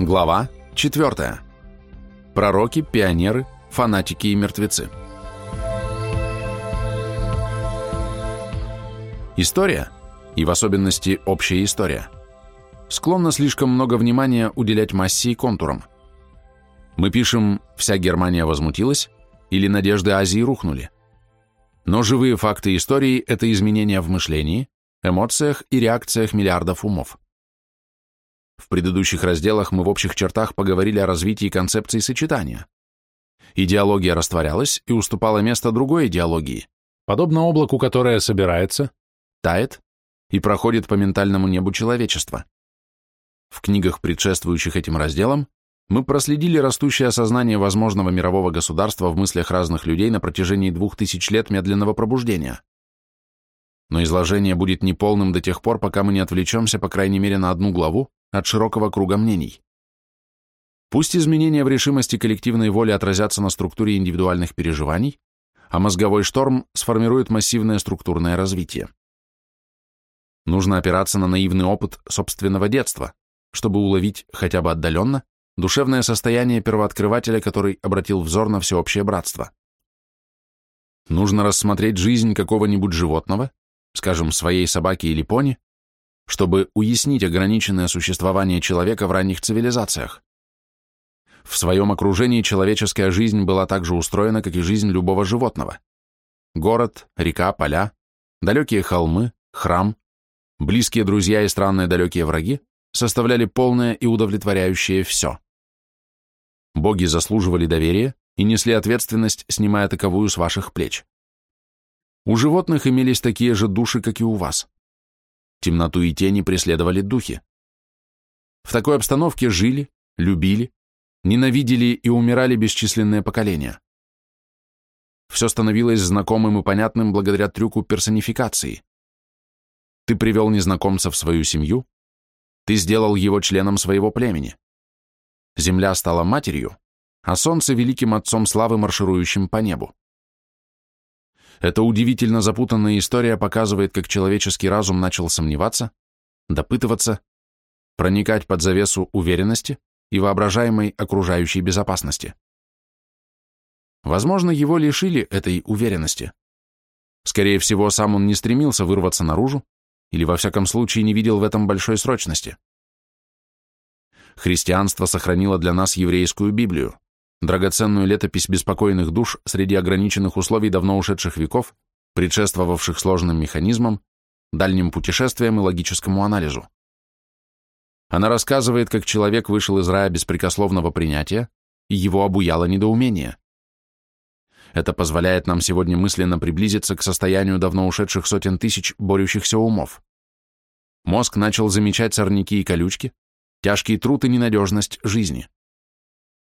Глава 4. Пророки, пионеры, фанатики и мертвецы. История, и в особенности общая история, склонна слишком много внимания уделять массе и контурам. Мы пишем «Вся Германия возмутилась» или «Надежды Азии рухнули». Но живые факты истории – это изменения в мышлении, эмоциях и реакциях миллиардов умов. В предыдущих разделах мы в общих чертах поговорили о развитии концепции сочетания. Идеология растворялась и уступала место другой идеологии, подобно облаку, которое собирается, тает и проходит по ментальному небу человечества. В книгах, предшествующих этим разделам, мы проследили растущее осознание возможного мирового государства в мыслях разных людей на протяжении двух тысяч лет медленного пробуждения. Но изложение будет неполным до тех пор, пока мы не отвлечемся, по крайней мере, на одну главу, от широкого круга мнений. Пусть изменения в решимости коллективной воли отразятся на структуре индивидуальных переживаний, а мозговой шторм сформирует массивное структурное развитие. Нужно опираться на наивный опыт собственного детства, чтобы уловить хотя бы отдаленно душевное состояние первооткрывателя, который обратил взор на всеобщее братство. Нужно рассмотреть жизнь какого-нибудь животного, скажем, своей собаки или пони, чтобы уяснить ограниченное существование человека в ранних цивилизациях. В своем окружении человеческая жизнь была так же устроена, как и жизнь любого животного. Город, река, поля, далекие холмы, храм, близкие друзья и странные далекие враги составляли полное и удовлетворяющее все. Боги заслуживали доверия и несли ответственность, снимая таковую с ваших плеч. У животных имелись такие же души, как и у вас. Темноту и тени преследовали духи. В такой обстановке жили, любили, ненавидели и умирали бесчисленные поколения. Все становилось знакомым и понятным благодаря трюку персонификации. Ты привел незнакомца в свою семью, ты сделал его членом своего племени. Земля стала матерью, а солнце — великим отцом славы, марширующим по небу. Эта удивительно запутанная история показывает, как человеческий разум начал сомневаться, допытываться, проникать под завесу уверенности и воображаемой окружающей безопасности. Возможно, его лишили этой уверенности. Скорее всего, сам он не стремился вырваться наружу или, во всяком случае, не видел в этом большой срочности. Христианство сохранило для нас еврейскую Библию драгоценную летопись беспокойных душ среди ограниченных условий давно ушедших веков, предшествовавших сложным механизмам, дальним путешествиям и логическому анализу. Она рассказывает, как человек вышел из рая беспрекословного принятия, и его обуяло недоумение. Это позволяет нам сегодня мысленно приблизиться к состоянию давно ушедших сотен тысяч борющихся умов. Мозг начал замечать сорняки и колючки, тяжкий труд и ненадежность жизни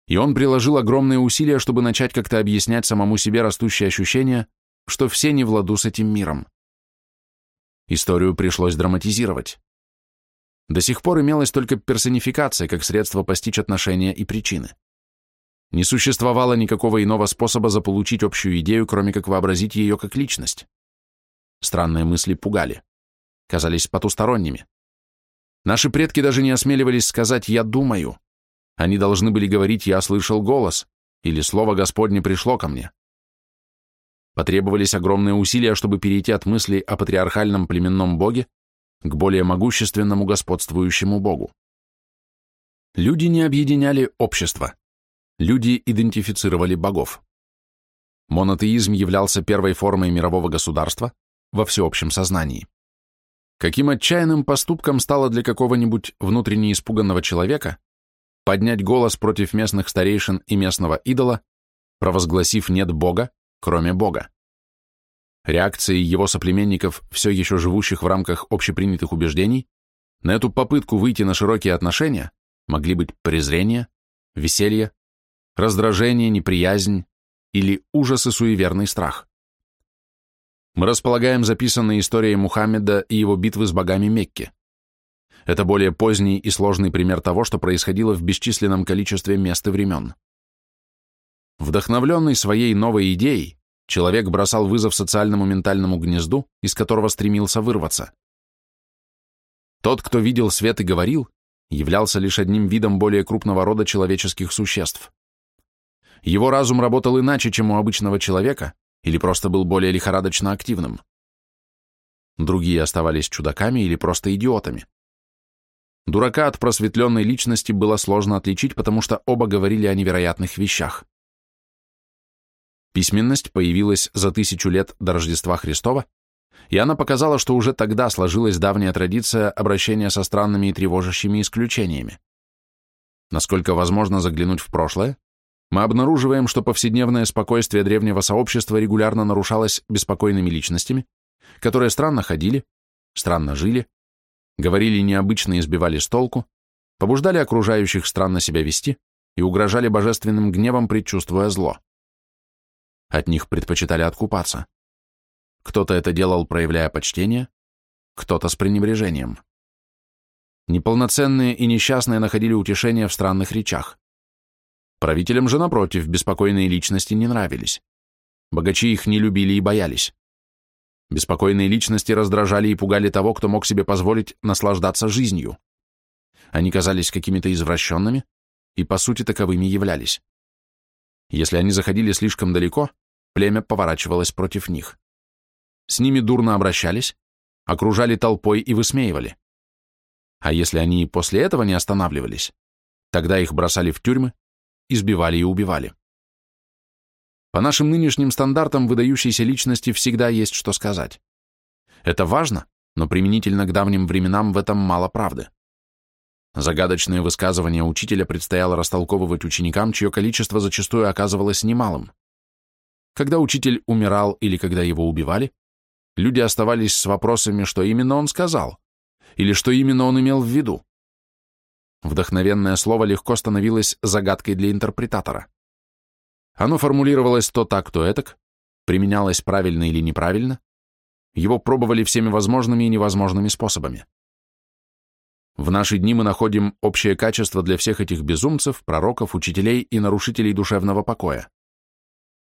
и он приложил огромные усилия, чтобы начать как-то объяснять самому себе растущее ощущение, что все не в ладу с этим миром. Историю пришлось драматизировать. До сих пор имелась только персонификация как средство постичь отношения и причины. Не существовало никакого иного способа заполучить общую идею, кроме как вообразить ее как личность. Странные мысли пугали, казались потусторонними. Наши предки даже не осмеливались сказать «я думаю», они должны были говорить «я слышал голос» или «слово Господне пришло ко мне». Потребовались огромные усилия, чтобы перейти от мыслей о патриархальном племенном боге к более могущественному господствующему богу. Люди не объединяли общество. Люди идентифицировали богов. Монотеизм являлся первой формой мирового государства во всеобщем сознании. Каким отчаянным поступком стало для какого-нибудь внутренне испуганного человека поднять голос против местных старейшин и местного идола, провозгласив «нет Бога, кроме Бога». Реакцией его соплеменников, все еще живущих в рамках общепринятых убеждений, на эту попытку выйти на широкие отношения могли быть презрение, веселье, раздражение, неприязнь или ужас и суеверный страх. Мы располагаем записанной историей Мухаммеда и его битвы с богами Мекки. Это более поздний и сложный пример того, что происходило в бесчисленном количестве мест и времен. Вдохновленный своей новой идеей, человек бросал вызов социальному ментальному гнезду, из которого стремился вырваться. Тот, кто видел свет и говорил, являлся лишь одним видом более крупного рода человеческих существ. Его разум работал иначе, чем у обычного человека, или просто был более лихорадочно активным. Другие оставались чудаками или просто идиотами. Дурака от просветленной личности было сложно отличить, потому что оба говорили о невероятных вещах. Письменность появилась за тысячу лет до Рождества Христова, и она показала, что уже тогда сложилась давняя традиция обращения со странными и тревожащими исключениями. Насколько возможно заглянуть в прошлое, мы обнаруживаем, что повседневное спокойствие древнего сообщества регулярно нарушалось беспокойными личностями, которые странно ходили, странно жили, говорили необычно и сбивали с толку, побуждали окружающих странно себя вести и угрожали божественным гневом, предчувствуя зло. От них предпочитали откупаться. Кто-то это делал, проявляя почтение, кто-то с пренебрежением. Неполноценные и несчастные находили утешение в странных речах. Правителям же, напротив, беспокойные личности не нравились. Богачи их не любили и боялись. Беспокойные личности раздражали и пугали того, кто мог себе позволить наслаждаться жизнью. Они казались какими-то извращенными и, по сути, таковыми являлись. Если они заходили слишком далеко, племя поворачивалось против них. С ними дурно обращались, окружали толпой и высмеивали. А если они после этого не останавливались, тогда их бросали в тюрьмы, избивали и убивали. По нашим нынешним стандартам выдающейся личности всегда есть что сказать. Это важно, но применительно к давним временам в этом мало правды. Загадочные высказывания учителя предстояло растолковывать ученикам, чье количество зачастую оказывалось немалым. Когда учитель умирал или когда его убивали, люди оставались с вопросами, что именно он сказал, или что именно он имел в виду. Вдохновенное слово легко становилось загадкой для интерпретатора. Оно формулировалось то так, то этак, применялось правильно или неправильно, его пробовали всеми возможными и невозможными способами. В наши дни мы находим общее качество для всех этих безумцев, пророков, учителей и нарушителей душевного покоя.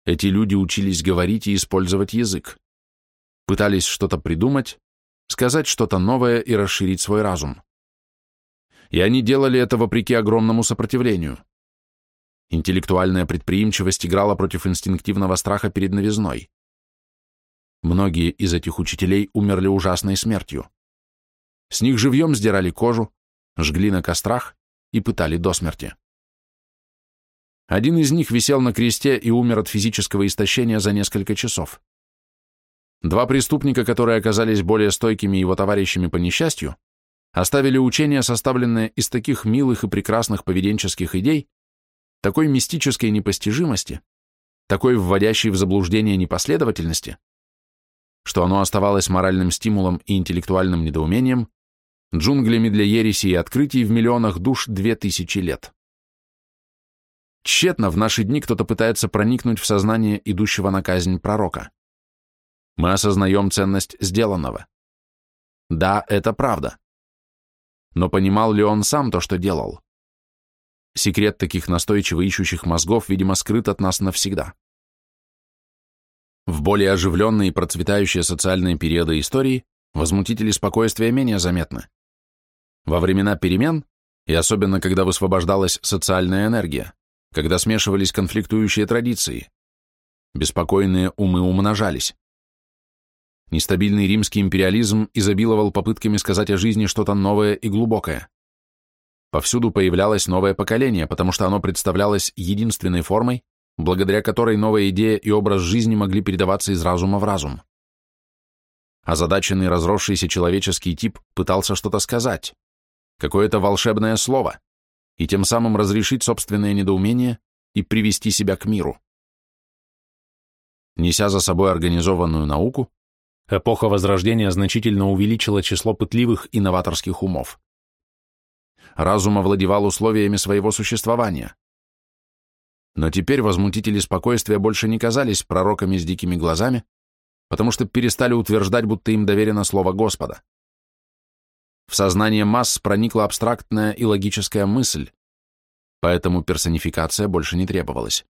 Эти люди учились говорить и использовать язык, пытались что-то придумать, сказать что-то новое и расширить свой разум. И они делали это вопреки огромному сопротивлению. Интеллектуальная предприимчивость играла против инстинктивного страха перед новизной. Многие из этих учителей умерли ужасной смертью. С них живьем сдирали кожу, жгли на кострах и пытали до смерти. Один из них висел на кресте и умер от физического истощения за несколько часов. Два преступника, которые оказались более стойкими его товарищами по несчастью, оставили учение, составленное из таких милых и прекрасных поведенческих идей, такой мистической непостижимости, такой вводящей в заблуждение непоследовательности, что оно оставалось моральным стимулом и интеллектуальным недоумением, джунглями для ереси и открытий в миллионах душ две тысячи лет. Тщетно в наши дни кто-то пытается проникнуть в сознание идущего на казнь пророка. Мы осознаем ценность сделанного. Да, это правда. Но понимал ли он сам то, что делал? Секрет таких настойчиво ищущих мозгов, видимо, скрыт от нас навсегда. В более оживленные и процветающие социальные периоды истории возмутители спокойствия менее заметны. Во времена перемен, и особенно когда высвобождалась социальная энергия, когда смешивались конфликтующие традиции, беспокойные умы умножались. Нестабильный римский империализм изобиловал попытками сказать о жизни что-то новое и глубокое. Повсюду появлялось новое поколение, потому что оно представлялось единственной формой, благодаря которой новая идея и образ жизни могли передаваться из разума в разум. Озадаченный разросшийся человеческий тип пытался что-то сказать, какое-то волшебное слово, и тем самым разрешить собственное недоумение и привести себя к миру. Неся за собой организованную науку, эпоха Возрождения значительно увеличила число пытливых и новаторских умов разум овладевал условиями своего существования. Но теперь возмутители спокойствия больше не казались пророками с дикими глазами, потому что перестали утверждать, будто им доверено слово Господа. В сознание масс проникла абстрактная и логическая мысль, поэтому персонификация больше не требовалась.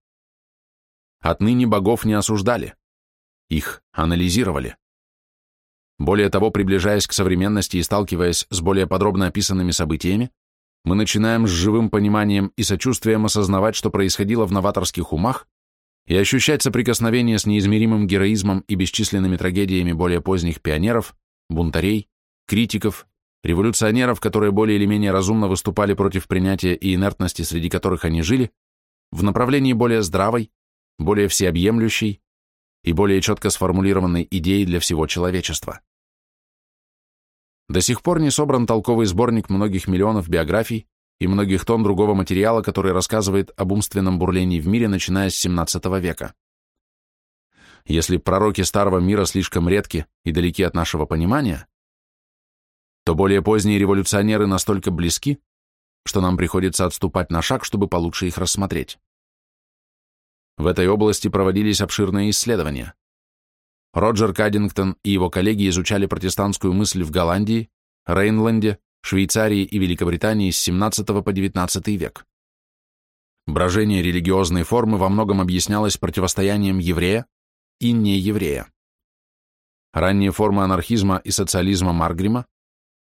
Отныне богов не осуждали, их анализировали. Более того, приближаясь к современности и сталкиваясь с более подробно описанными событиями, мы начинаем с живым пониманием и сочувствием осознавать, что происходило в новаторских умах, и ощущать соприкосновение с неизмеримым героизмом и бесчисленными трагедиями более поздних пионеров, бунтарей, критиков, революционеров, которые более или менее разумно выступали против принятия и инертности, среди которых они жили, в направлении более здравой, более всеобъемлющей и более четко сформулированной идеи для всего человечества. До сих пор не собран толковый сборник многих миллионов биографий и многих тонн другого материала, который рассказывает об умственном бурлении в мире, начиная с XVII века. Если пророки Старого Мира слишком редки и далеки от нашего понимания, то более поздние революционеры настолько близки, что нам приходится отступать на шаг, чтобы получше их рассмотреть. В этой области проводились обширные исследования. Роджер Каддингтон и его коллеги изучали протестантскую мысль в Голландии, Рейнленде, Швейцарии и Великобритании с 17 по 19 век. Брожение религиозной формы во многом объяснялось противостоянием еврея и нееврея. Ранние формы анархизма и социализма Маргрима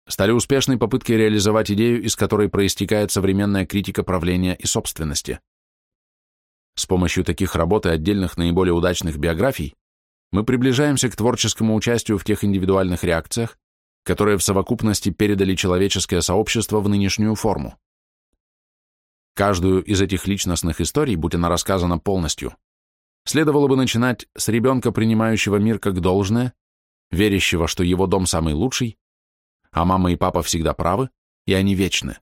стали успешной попыткой реализовать идею, из которой проистекает современная критика правления и собственности. С помощью таких работ и отдельных наиболее удачных биографий мы приближаемся к творческому участию в тех индивидуальных реакциях, которые в совокупности передали человеческое сообщество в нынешнюю форму. Каждую из этих личностных историй, будь она рассказана полностью, следовало бы начинать с ребенка, принимающего мир как должное, верящего, что его дом самый лучший, а мама и папа всегда правы, и они вечны.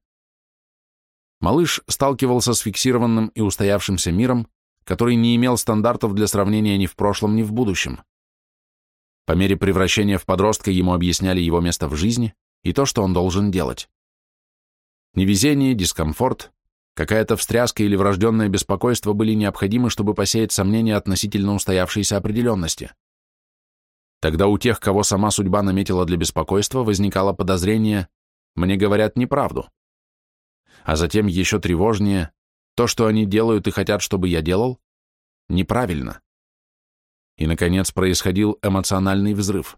Малыш сталкивался с фиксированным и устоявшимся миром, который не имел стандартов для сравнения ни в прошлом, ни в будущем. По мере превращения в подростка ему объясняли его место в жизни и то, что он должен делать. Невезение, дискомфорт, какая-то встряска или врожденное беспокойство были необходимы, чтобы посеять сомнения относительно устоявшейся определенности. Тогда у тех, кого сама судьба наметила для беспокойства, возникало подозрение «мне говорят неправду». А затем еще тревожнее «то, что они делают и хотят, чтобы я делал, неправильно». И, наконец, происходил эмоциональный взрыв.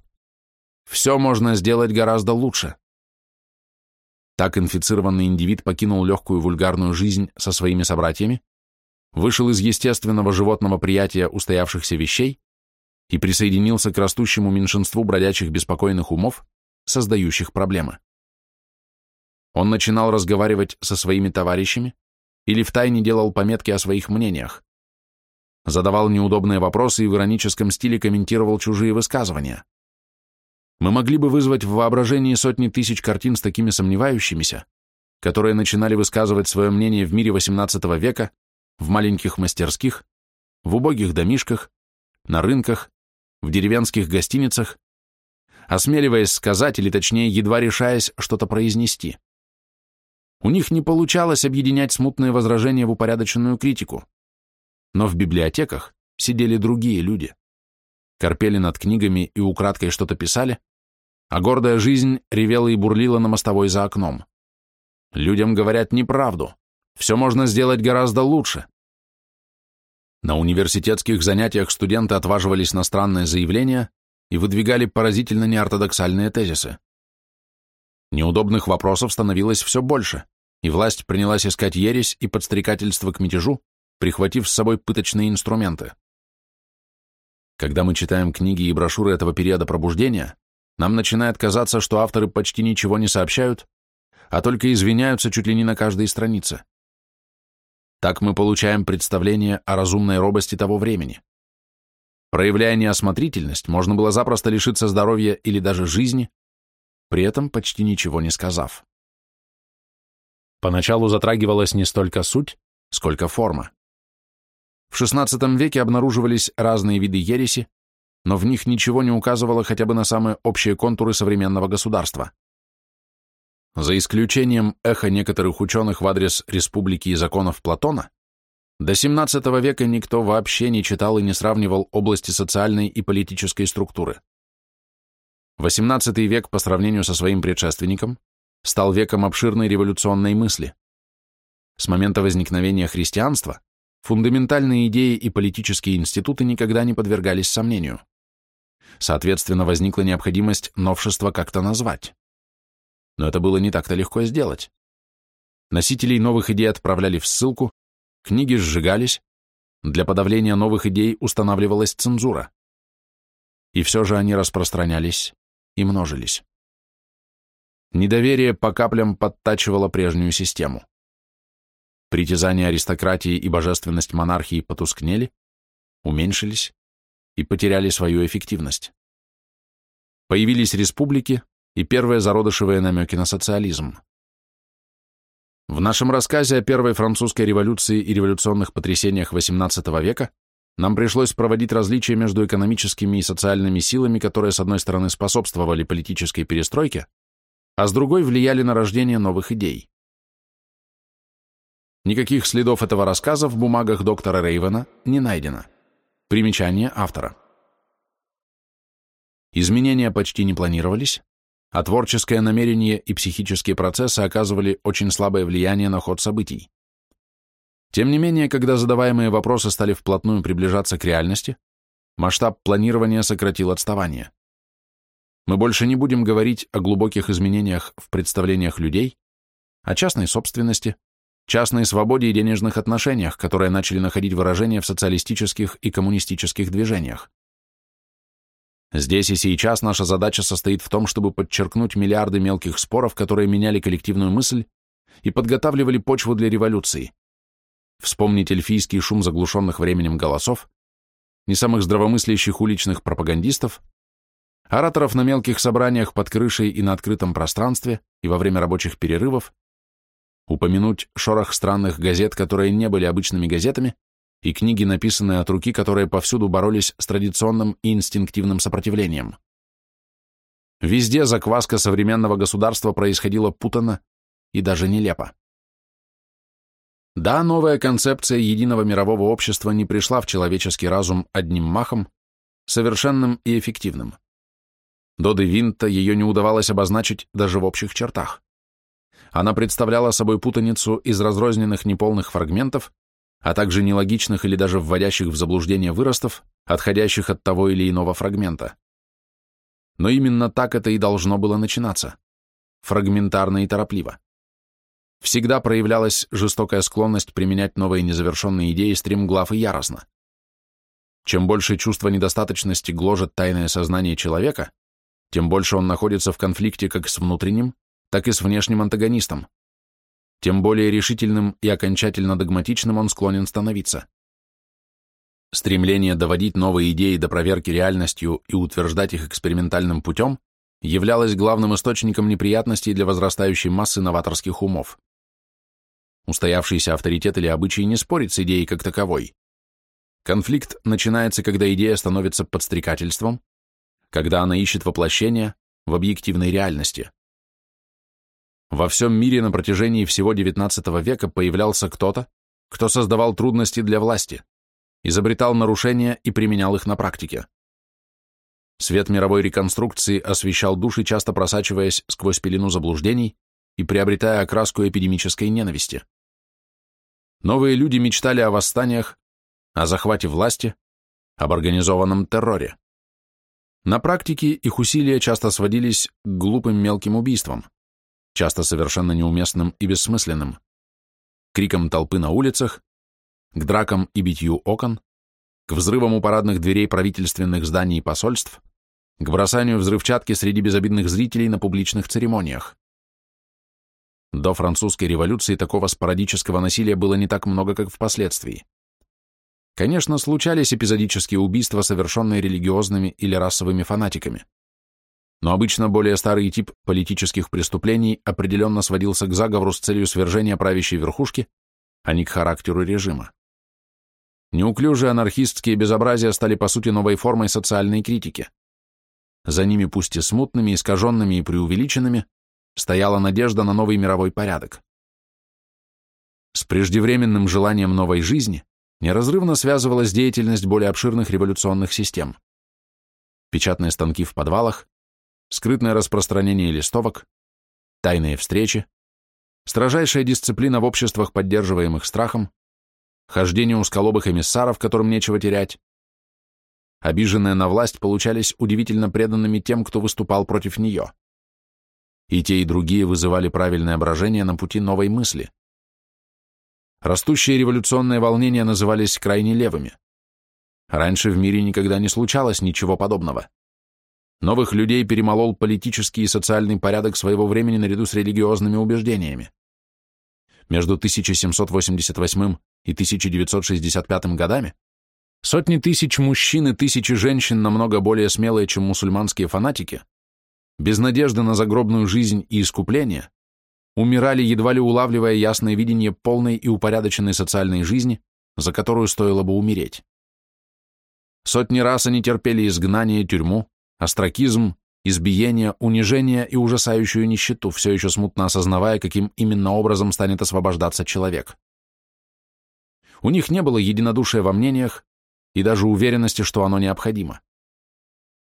Все можно сделать гораздо лучше. Так инфицированный индивид покинул легкую вульгарную жизнь со своими собратьями, вышел из естественного животного приятия устоявшихся вещей и присоединился к растущему меньшинству бродячих беспокойных умов, создающих проблемы. Он начинал разговаривать со своими товарищами или втайне делал пометки о своих мнениях, задавал неудобные вопросы и в ироническом стиле комментировал чужие высказывания. Мы могли бы вызвать в воображении сотни тысяч картин с такими сомневающимися, которые начинали высказывать свое мнение в мире XVIII века, в маленьких мастерских, в убогих домишках, на рынках, в деревенских гостиницах, осмеливаясь сказать, или точнее, едва решаясь что-то произнести. У них не получалось объединять смутные возражения в упорядоченную критику. Но в библиотеках сидели другие люди. Корпели над книгами и украдкой что-то писали, а гордая жизнь ревела и бурлила на мостовой за окном. Людям говорят неправду. Все можно сделать гораздо лучше. На университетских занятиях студенты отваживались на странные заявления и выдвигали поразительно неортодоксальные тезисы. Неудобных вопросов становилось все больше, и власть принялась искать ересь и подстрекательство к мятежу, прихватив с собой пыточные инструменты. Когда мы читаем книги и брошюры этого периода пробуждения, нам начинает казаться, что авторы почти ничего не сообщают, а только извиняются чуть ли не на каждой странице. Так мы получаем представление о разумной робости того времени. Проявляя неосмотрительность, можно было запросто лишиться здоровья или даже жизни, при этом почти ничего не сказав. Поначалу затрагивалась не столько суть, сколько форма. В XVI веке обнаруживались разные виды ереси, но в них ничего не указывало хотя бы на самые общие контуры современного государства. За исключением эха некоторых ученых в адрес республики и законов Платона, до XVII века никто вообще не читал и не сравнивал области социальной и политической структуры. XVIII век по сравнению со своим предшественником стал веком обширной революционной мысли. С момента возникновения христианства фундаментальные идеи и политические институты никогда не подвергались сомнению. Соответственно, возникла необходимость новшества как-то назвать но это было не так-то легко сделать. Носителей новых идей отправляли в ссылку, книги сжигались, для подавления новых идей устанавливалась цензура. И все же они распространялись и множились. Недоверие по каплям подтачивало прежнюю систему. Притязания аристократии и божественность монархии потускнели, уменьшились и потеряли свою эффективность. Появились республики и первые зародышевые намеки на социализм. В нашем рассказе о Первой французской революции и революционных потрясениях XVIII века нам пришлось проводить различия между экономическими и социальными силами, которые, с одной стороны, способствовали политической перестройке, а с другой влияли на рождение новых идей. Никаких следов этого рассказа в бумагах доктора Рейвена не найдено. Примечание автора. Изменения почти не планировались, а творческое намерение и психические процессы оказывали очень слабое влияние на ход событий. Тем не менее, когда задаваемые вопросы стали вплотную приближаться к реальности, масштаб планирования сократил отставание. Мы больше не будем говорить о глубоких изменениях в представлениях людей, о частной собственности, частной свободе и денежных отношениях, которые начали находить выражение в социалистических и коммунистических движениях. Здесь и сейчас наша задача состоит в том, чтобы подчеркнуть миллиарды мелких споров, которые меняли коллективную мысль и подготавливали почву для революции. Вспомнить эльфийский шум заглушенных временем голосов, не самых здравомыслящих уличных пропагандистов, ораторов на мелких собраниях под крышей и на открытом пространстве и во время рабочих перерывов, упомянуть шорох странных газет, которые не были обычными газетами, и книги, написанные от руки, которые повсюду боролись с традиционным и инстинктивным сопротивлением. Везде закваска современного государства происходила путано и даже нелепо. Да, новая концепция единого мирового общества не пришла в человеческий разум одним махом, совершенным и эффективным. До Де Винта ее не удавалось обозначить даже в общих чертах. Она представляла собой путаницу из разрозненных неполных фрагментов, а также нелогичных или даже вводящих в заблуждение выростов, отходящих от того или иного фрагмента. Но именно так это и должно было начинаться. Фрагментарно и торопливо. Всегда проявлялась жестокая склонность применять новые незавершенные идеи стремглав и яростно. Чем больше чувство недостаточности гложет тайное сознание человека, тем больше он находится в конфликте как с внутренним, так и с внешним антагонистом, тем более решительным и окончательно догматичным он склонен становиться. Стремление доводить новые идеи до проверки реальностью и утверждать их экспериментальным путем являлось главным источником неприятностей для возрастающей массы новаторских умов. Устоявшийся авторитет или обычай не спорит с идеей как таковой. Конфликт начинается, когда идея становится подстрекательством, когда она ищет воплощение в объективной реальности. Во всем мире на протяжении всего XIX века появлялся кто-то, кто создавал трудности для власти, изобретал нарушения и применял их на практике. Свет мировой реконструкции освещал души, часто просачиваясь сквозь пелену заблуждений и приобретая окраску эпидемической ненависти. Новые люди мечтали о восстаниях, о захвате власти, об организованном терроре. На практике их усилия часто сводились к глупым мелким убийствам часто совершенно неуместным и бессмысленным, криком толпы на улицах, к дракам и битью окон, к взрывам у парадных дверей правительственных зданий и посольств, к бросанию взрывчатки среди безобидных зрителей на публичных церемониях. До французской революции такого спорадического насилия было не так много, как впоследствии. Конечно, случались эпизодические убийства, совершенные религиозными или расовыми фанатиками но обычно более старый тип политических преступлений определенно сводился к заговору с целью свержения правящей верхушки, а не к характеру режима. Неуклюжие анархистские безобразия стали по сути новой формой социальной критики. За ними, пусть и смутными, искаженными и преувеличенными, стояла надежда на новый мировой порядок. С преждевременным желанием новой жизни неразрывно связывалась деятельность более обширных революционных систем. Печатные станки в подвалах, скрытное распространение листовок, тайные встречи, строжайшая дисциплина в обществах, поддерживаемых страхом, хождение узколобых эмиссаров, которым нечего терять. Обиженные на власть получались удивительно преданными тем, кто выступал против нее. И те, и другие вызывали правильное брожение на пути новой мысли, Растущие революционные волнения назывались крайне левыми. Раньше в мире никогда не случалось ничего подобного. Новых людей перемолол политический и социальный порядок своего времени наряду с религиозными убеждениями. Между 1788 и 1965 годами сотни тысяч мужчин и тысячи женщин намного более смелые, чем мусульманские фанатики, без надежды на загробную жизнь и искупление, умирали, едва ли улавливая ясное видение полной и упорядоченной социальной жизни, за которую стоило бы умереть. Сотни раз они терпели изгнание, тюрьму, остракизм, избиение, унижение и ужасающую нищету, все еще смутно осознавая, каким именно образом станет освобождаться человек. У них не было единодушия во мнениях и даже уверенности, что оно необходимо.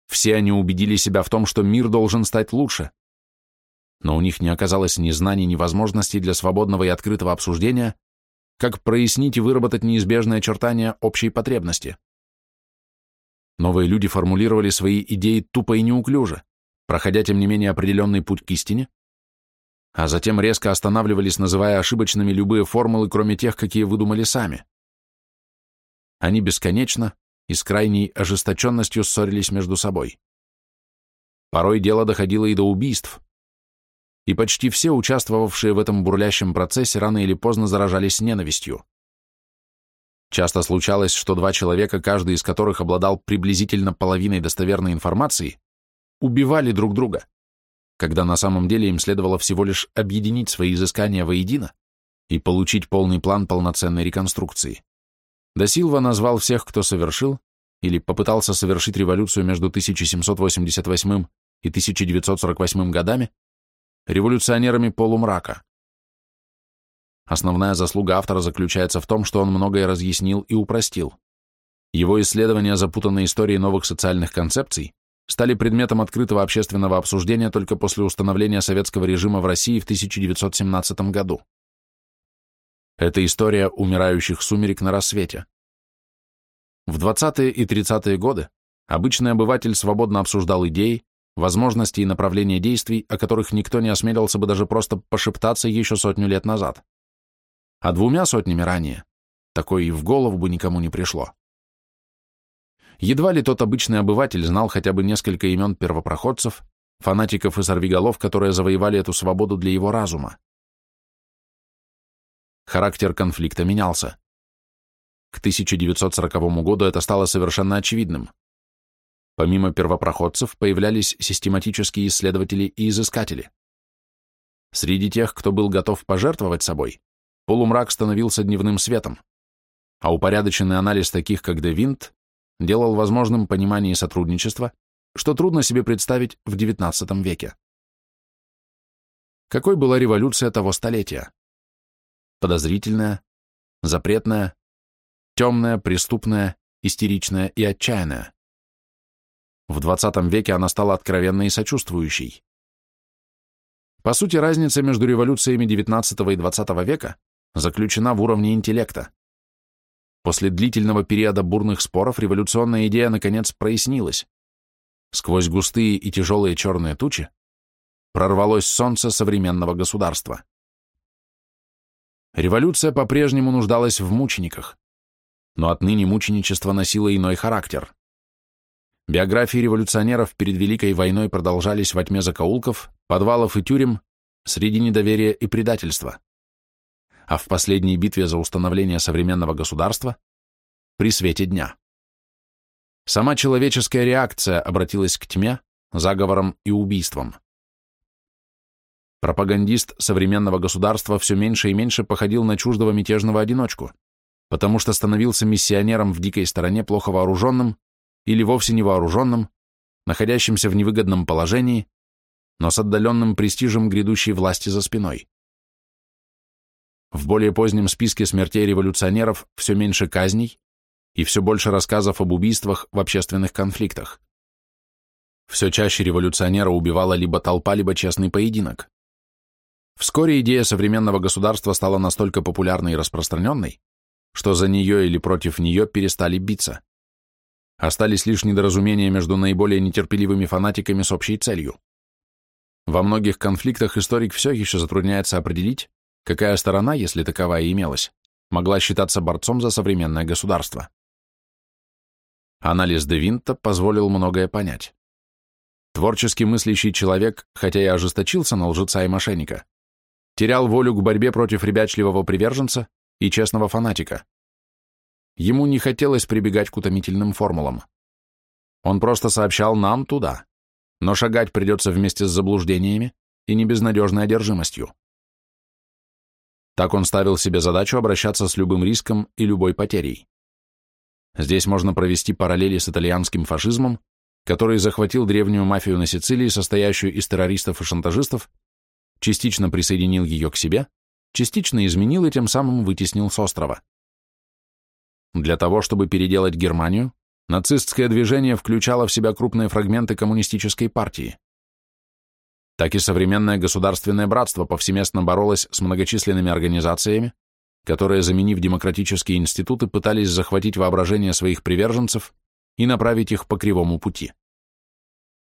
Все они убедили себя в том, что мир должен стать лучше, но у них не оказалось ни знаний, ни возможностей для свободного и открытого обсуждения, как прояснить и выработать неизбежные очертания общей потребности. Новые люди формулировали свои идеи тупо и неуклюже, проходя тем не менее определенный путь к истине, а затем резко останавливались, называя ошибочными любые формулы, кроме тех, какие выдумали сами. Они бесконечно и с крайней ожесточенностью ссорились между собой. Порой дело доходило и до убийств, и почти все участвовавшие в этом бурлящем процессе рано или поздно заражались ненавистью. Часто случалось, что два человека, каждый из которых обладал приблизительно половиной достоверной информации, убивали друг друга, когда на самом деле им следовало всего лишь объединить свои изыскания воедино и получить полный план полноценной реконструкции. Досилва назвал всех, кто совершил или попытался совершить революцию между 1788 и 1948 годами, революционерами полумрака. Основная заслуга автора заключается в том, что он многое разъяснил и упростил. Его исследования запутанной истории новых социальных концепций стали предметом открытого общественного обсуждения только после установления советского режима в России в 1917 году. Это история умирающих сумерек на рассвете. В 20-е и 30-е годы обычный обыватель свободно обсуждал идеи, возможности и направления действий, о которых никто не осмелился бы даже просто пошептаться еще сотню лет назад. А двумя сотнями ранее такое и в голову бы никому не пришло. Едва ли тот обычный обыватель знал хотя бы несколько имен первопроходцев, фанатиков и сорвиголов, которые завоевали эту свободу для его разума. Характер конфликта менялся. К 1940 году это стало совершенно очевидным. Помимо первопроходцев появлялись систематические исследователи и изыскатели. Среди тех, кто был готов пожертвовать собой, полумрак становился дневным светом, а упорядоченный анализ таких, как Де Винт, делал возможным понимание и сотрудничество, что трудно себе представить в XIX веке. Какой была революция того столетия? Подозрительная, запретная, темная, преступная, истеричная и отчаянная. В XX веке она стала откровенной и сочувствующей. По сути, разница между революциями XIX и XX века заключена в уровне интеллекта. После длительного периода бурных споров революционная идея наконец прояснилась. Сквозь густые и тяжелые черные тучи прорвалось солнце современного государства. Революция по-прежнему нуждалась в мучениках, но отныне мученичество носило иной характер. Биографии революционеров перед Великой войной продолжались во тьме закоулков, подвалов и тюрем, среди недоверия и предательства. А в последней битве за установление современного государства при свете дня. Сама человеческая реакция обратилась к тьме, заговорам и убийствам. Пропагандист современного государства все меньше и меньше походил на чуждого мятежного одиночку, потому что становился миссионером в дикой стороне плохо вооруженным, или вовсе невооруженным, находящимся в невыгодном положении, но с отдаленным престижем грядущей власти за спиной. В более позднем списке смертей революционеров все меньше казней и все больше рассказов об убийствах в общественных конфликтах. Все чаще революционера убивала либо толпа, либо честный поединок. Вскоре идея современного государства стала настолько популярной и распространенной, что за нее или против нее перестали биться. Остались лишь недоразумения между наиболее нетерпеливыми фанатиками с общей целью. Во многих конфликтах историк все еще затрудняется определить, какая сторона, если таковая имелась, могла считаться борцом за современное государство. Анализ де Винта позволил многое понять. Творчески мыслящий человек, хотя и ожесточился на лжеца и мошенника, терял волю к борьбе против ребячливого приверженца и честного фанатика. Ему не хотелось прибегать к утомительным формулам. Он просто сообщал нам туда, но шагать придется вместе с заблуждениями и небезнадежной одержимостью. Так он ставил себе задачу обращаться с любым риском и любой потерей. Здесь можно провести параллели с итальянским фашизмом, который захватил древнюю мафию на Сицилии, состоящую из террористов и шантажистов, частично присоединил ее к себе, частично изменил и тем самым вытеснил с острова. Для того, чтобы переделать Германию, нацистское движение включало в себя крупные фрагменты коммунистической партии. Так и современное государственное братство повсеместно боролось с многочисленными организациями, которые, заменив демократические институты, пытались захватить воображение своих приверженцев и направить их по кривому пути.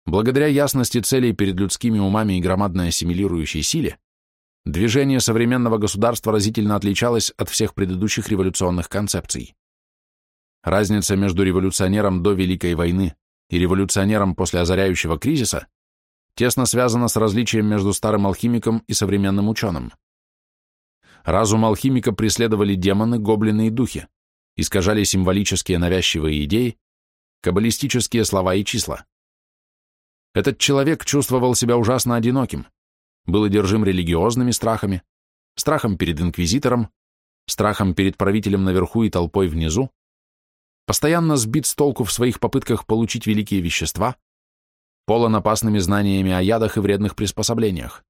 Благодаря ясности целей перед людскими умами и громадной ассимилирующей силе, движение современного государства разительно отличалось от всех предыдущих революционных концепций. Разница между революционером до Великой войны и революционером после озаряющего кризиса тесно связана с различием между старым алхимиком и современным ученым. Разум алхимика преследовали демоны, гоблины и духи, искажали символические навязчивые идеи, каббалистические слова и числа. Этот человек чувствовал себя ужасно одиноким, был одержим религиозными страхами, страхом перед инквизитором, страхом перед правителем наверху и толпой внизу, постоянно сбит с толку в своих попытках получить великие вещества, полон опасными знаниями о ядах и вредных приспособлениях.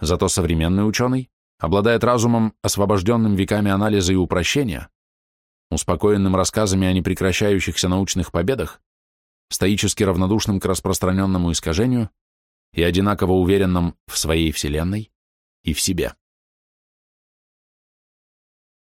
Зато современный ученый обладает разумом, освобожденным веками анализа и упрощения, успокоенным рассказами о непрекращающихся научных победах, стоически равнодушным к распространенному искажению и одинаково уверенным в своей вселенной и в себе.